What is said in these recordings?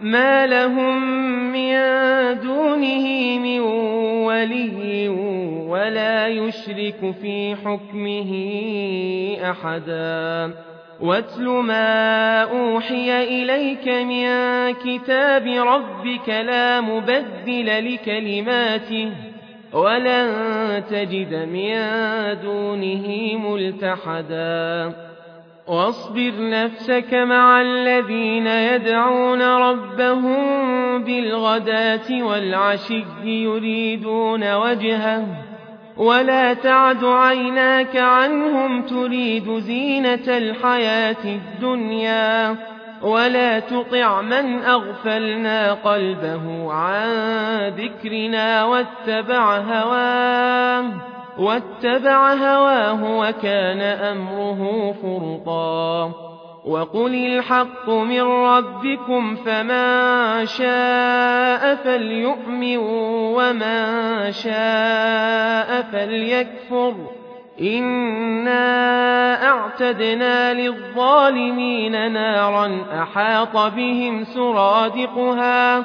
ما لهم من دونه من ولي ولا يشرك في حكمه أحدا واتل ما أوحي إليك من كتاب ربك لا مبدل لكلماته ولن تجد من دونه ملتحدا واصبر نفسك مع الذين يدعون ربهم بالغداة والعشي يريدون وجهه ولا تعد عيناك عنهم تريد زينة الحياة الدنيا ولا تطع من أغفلنا قلبه عن ذكرنا واتبع هواه واتبع هواه وكان أمره فرطا وقل الحق من ربكم فمن شاء فليؤمن ومن شاء فليكفر. إنا أعتدنا للظالمين نارا أحاط بهم سرادقها.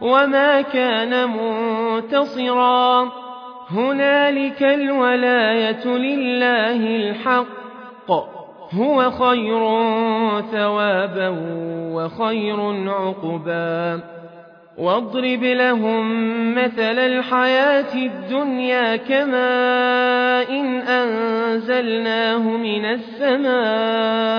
وما كان منتصرا هنالك الولاية لله الحق هو خير ثوابا وخير عقبا واضرب لهم مثل الحياة الدنيا كماء إن أنزلناه من السماء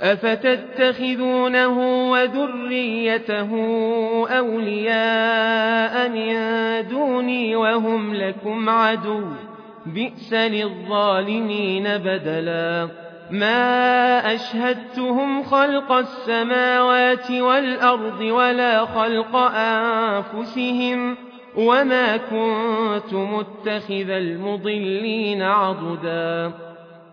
أفتتخذونه وذريته أولياء من دوني وهم لكم عدو بئس للظالمين بدلا ما أشهدتهم خلق السماوات والأرض ولا خلق أنفسهم وما كنت متخذ المضلين عضدا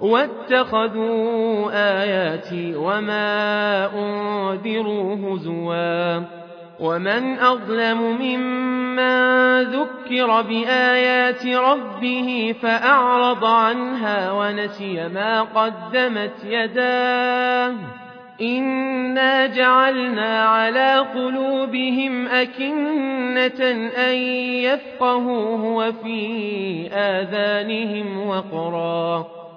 واتخذوا آياتي وما أنذروا هزوا ومن أظلم ممن ذكر بآيات ربه فأعرض عنها ونسي ما قدمت يداه إنا جعلنا على قلوبهم أكنة أن يفقهوه وفي آذانهم وقرا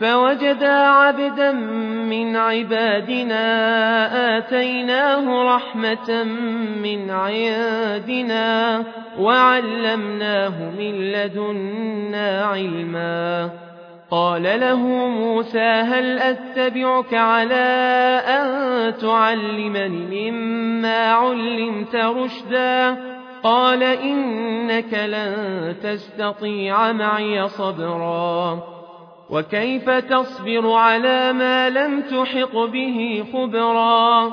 فوجدا عبدا من عبادنا آتيناه رحمة من عندنا وعلمناه من لدنا علما. قال له موسى هل أتبعك على أن تعلمني مما علمت رشدا؟ قال إنك لن تستطيع معي صبرا. وكيف تصبر على ما لم تحط به خبرا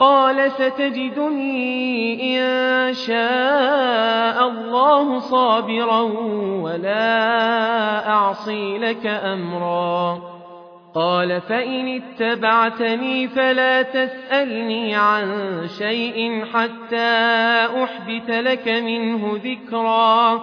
قال ستجدني إن شاء الله صابرا ولا أعصي لك أمرا قال فإن اتبعتني فلا تسألني عن شيء حتى أحبت لك منه ذكرا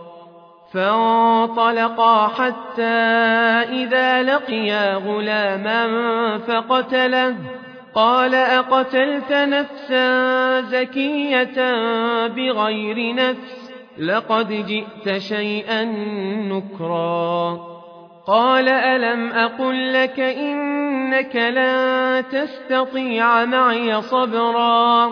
فانطلقا حتى إذا لقيا غلاما فقتله. قال أقتلت نفسا زكية بغير نفس؟ لقد جئت شيئا نكرا. قال ألم أقل لك إنك لن تستطيع معي صبرا؟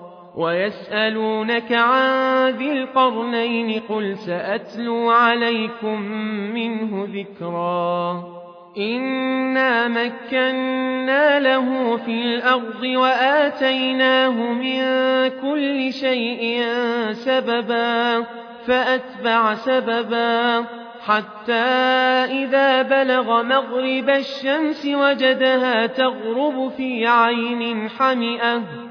ويسألونك عن ذي القرنين قل سأتلو عليكم منه ذكرا. إنا مكنا له في الأرض واتيناه من كل شيء سببا فأتبع سببا حتى إذا بلغ مغرب الشمس وجدها تغرب في عين حمئة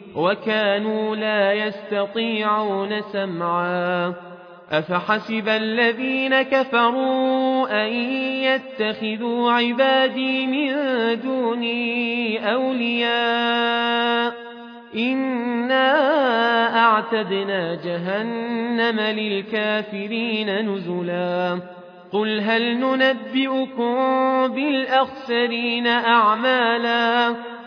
وكانوا لا يستطيعون سمعا. أفحسب الذين كفروا أن يتخذوا عبادي من دوني أولياء؟ إنا أعتدنا جهنم للكافرين نزلا. قل هل ننبئكم بالأخسرين أعمالا؟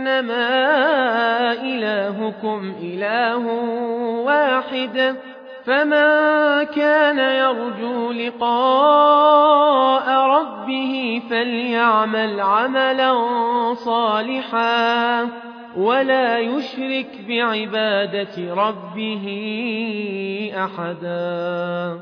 أنما إلهكم إله واحد فمن كان يرجو لقاء ربه فليعمل عملا صالحا ولا يشرك بعبادة ربه أحدا.